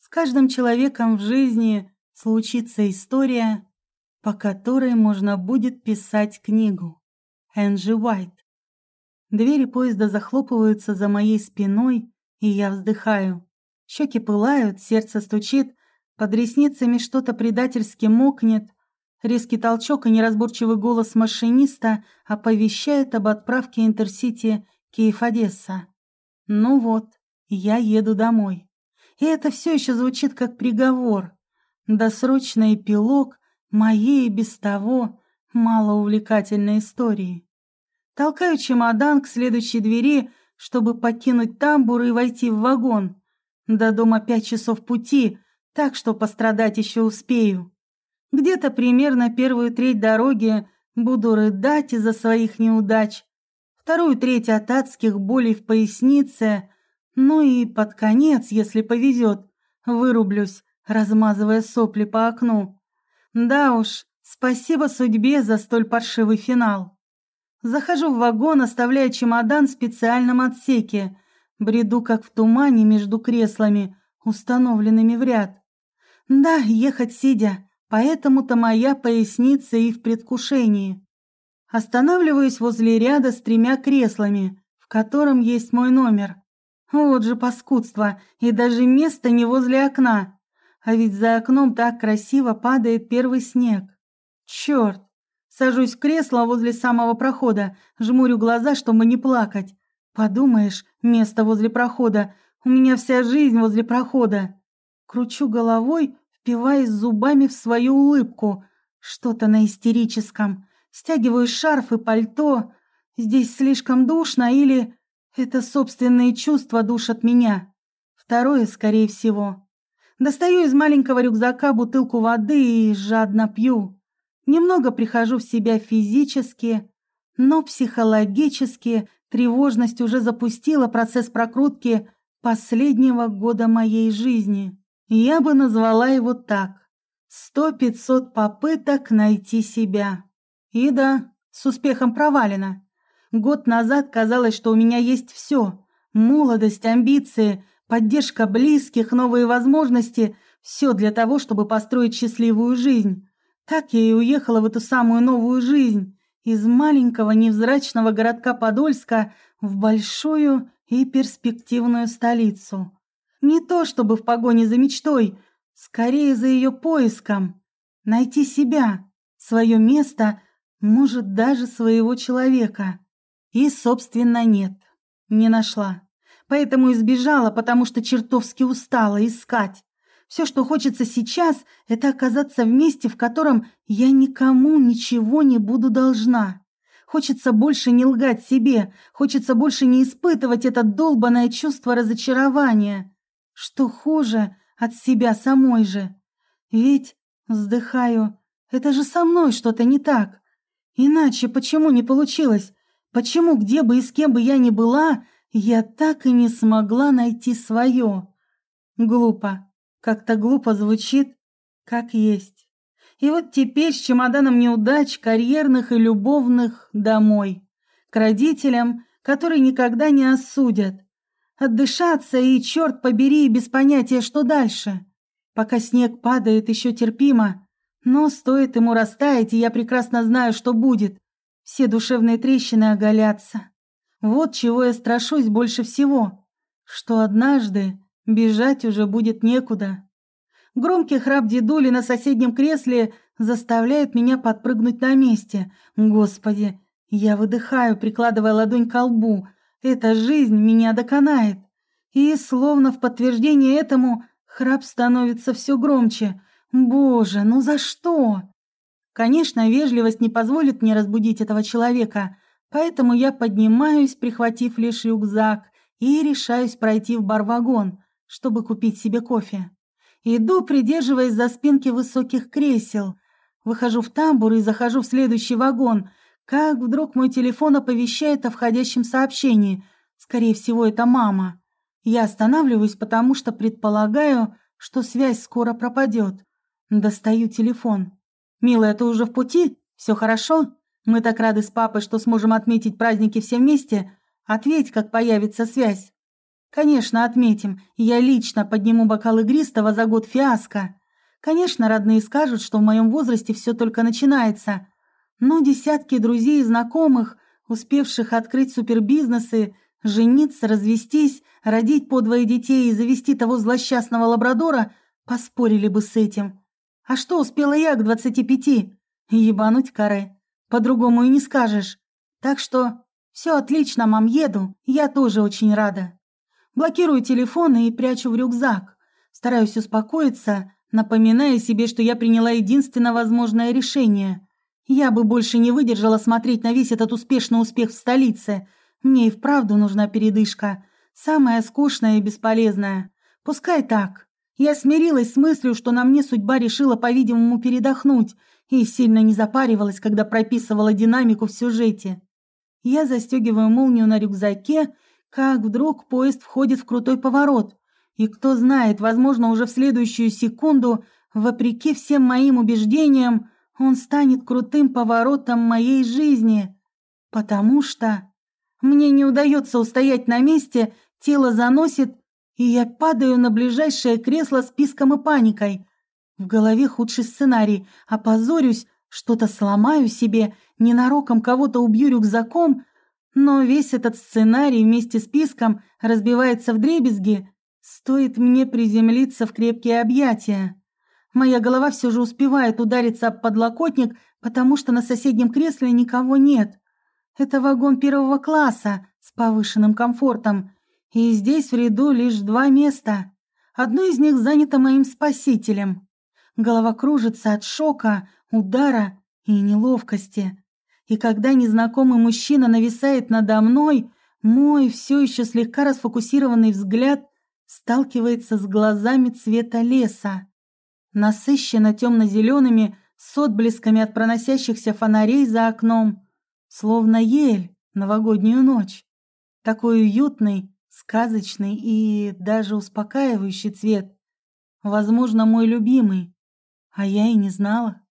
С каждым человеком в жизни случится история, по которой можно будет писать книгу. Энджи Уайт. Двери поезда захлопываются за моей спиной, и я вздыхаю. Щеки пылают, сердце стучит, под ресницами что-то предательски мокнет. Резкий толчок и неразборчивый голос машиниста оповещает об отправке Интерсити Киев-Одесса. Ну вот, я еду домой. И это все еще звучит как приговор. Досрочный эпилог моей без того малоувлекательной истории. Толкаю чемодан к следующей двери, чтобы покинуть тамбур и войти в вагон. До дома пять часов пути, так что пострадать еще успею. Где-то примерно первую треть дороги буду рыдать из-за своих неудач, вторую треть от адских болей в пояснице, ну и под конец, если повезет, вырублюсь, размазывая сопли по окну. Да уж, спасибо судьбе за столь паршивый финал. Захожу в вагон, оставляя чемодан в специальном отсеке. Бреду, как в тумане, между креслами, установленными в ряд. Да, ехать сидя, поэтому-то моя поясница и в предвкушении. Останавливаюсь возле ряда с тремя креслами, в котором есть мой номер. Вот же паскудство, и даже место не возле окна. А ведь за окном так красиво падает первый снег. Черт! Сажусь в кресло возле самого прохода, жмурю глаза, чтобы не плакать. Подумаешь, место возле прохода. У меня вся жизнь возле прохода. Кручу головой, впиваясь зубами в свою улыбку. Что-то на истерическом. Стягиваю шарф и пальто. Здесь слишком душно или... Это собственные чувства душат меня. Второе, скорее всего. Достаю из маленького рюкзака бутылку воды и жадно пью. Немного прихожу в себя физически, но психологически тревожность уже запустила процесс прокрутки последнего года моей жизни. Я бы назвала его так. Сто-пятьсот попыток найти себя. И да, с успехом провалено. Год назад казалось, что у меня есть все. Молодость, амбиции, поддержка близких, новые возможности. Все для того, чтобы построить счастливую жизнь. Так я и уехала в эту самую новую жизнь, из маленького невзрачного городка Подольска в большую и перспективную столицу. Не то чтобы в погоне за мечтой, скорее за ее поиском. Найти себя, свое место, может, даже своего человека. И, собственно, нет, не нашла. Поэтому избежала, потому что чертовски устала искать. Все, что хочется сейчас, это оказаться в месте, в котором я никому ничего не буду должна. Хочется больше не лгать себе, хочется больше не испытывать это долбанное чувство разочарования. Что хуже от себя самой же. Ведь, вздыхаю, это же со мной что-то не так. Иначе почему не получилось? Почему, где бы и с кем бы я ни была, я так и не смогла найти свое? Глупо. Как-то глупо звучит, как есть. И вот теперь с чемоданом неудач, карьерных и любовных, домой. К родителям, которые никогда не осудят. Отдышаться и, черт побери, без понятия, что дальше. Пока снег падает, еще терпимо. Но стоит ему растаять, и я прекрасно знаю, что будет. Все душевные трещины оголятся. Вот чего я страшусь больше всего. Что однажды Бежать уже будет некуда. Громкий храп дедули на соседнем кресле заставляет меня подпрыгнуть на месте. Господи, я выдыхаю, прикладывая ладонь к лбу. Эта жизнь меня доконает. И, словно в подтверждение этому, храп становится все громче. Боже, ну за что? Конечно, вежливость не позволит мне разбудить этого человека, поэтому я поднимаюсь, прихватив лишь рюкзак, и решаюсь пройти в бар-вагон чтобы купить себе кофе. Иду, придерживаясь за спинки высоких кресел. Выхожу в тамбур и захожу в следующий вагон. Как вдруг мой телефон оповещает о входящем сообщении. Скорее всего, это мама. Я останавливаюсь, потому что предполагаю, что связь скоро пропадет. Достаю телефон. «Милая, ты уже в пути? Все хорошо? Мы так рады с папой, что сможем отметить праздники все вместе. Ответь, как появится связь». Конечно, отметим, я лично подниму бокал игристого за год фиаско. Конечно, родные скажут, что в моем возрасте все только начинается. Но десятки друзей и знакомых, успевших открыть супербизнесы, жениться, развестись, родить по двое детей и завести того злосчастного лабрадора, поспорили бы с этим. А что успела я к двадцати пяти? Ебануть каре. По-другому и не скажешь. Так что все отлично, мам, еду. Я тоже очень рада. Блокирую телефон и прячу в рюкзак. Стараюсь успокоиться, напоминая себе, что я приняла единственно возможное решение. Я бы больше не выдержала смотреть на весь этот успешный успех в столице. Мне и вправду нужна передышка. Самая скучная и бесполезная. Пускай так. Я смирилась с мыслью, что на мне судьба решила, по-видимому, передохнуть, и сильно не запаривалась, когда прописывала динамику в сюжете. Я застегиваю молнию на рюкзаке, как вдруг поезд входит в крутой поворот. И кто знает, возможно, уже в следующую секунду, вопреки всем моим убеждениям, он станет крутым поворотом моей жизни. Потому что мне не удается устоять на месте, тело заносит, и я падаю на ближайшее кресло с писком и паникой. В голове худший сценарий. Опозорюсь, что-то сломаю себе, ненароком кого-то убью рюкзаком, но весь этот сценарий вместе с писком разбивается в дребезги, стоит мне приземлиться в крепкие объятия. Моя голова все же успевает удариться об подлокотник, потому что на соседнем кресле никого нет. Это вагон первого класса с повышенным комфортом, и здесь в ряду лишь два места. Одно из них занято моим спасителем. Голова кружится от шока, удара и неловкости. И когда незнакомый мужчина нависает надо мной, мой все еще слегка расфокусированный взгляд сталкивается с глазами цвета леса. Насыщенно темно-зелеными, с отблесками от проносящихся фонарей за окном, словно ель новогоднюю ночь. Такой уютный, сказочный и даже успокаивающий цвет. Возможно, мой любимый, а я и не знала.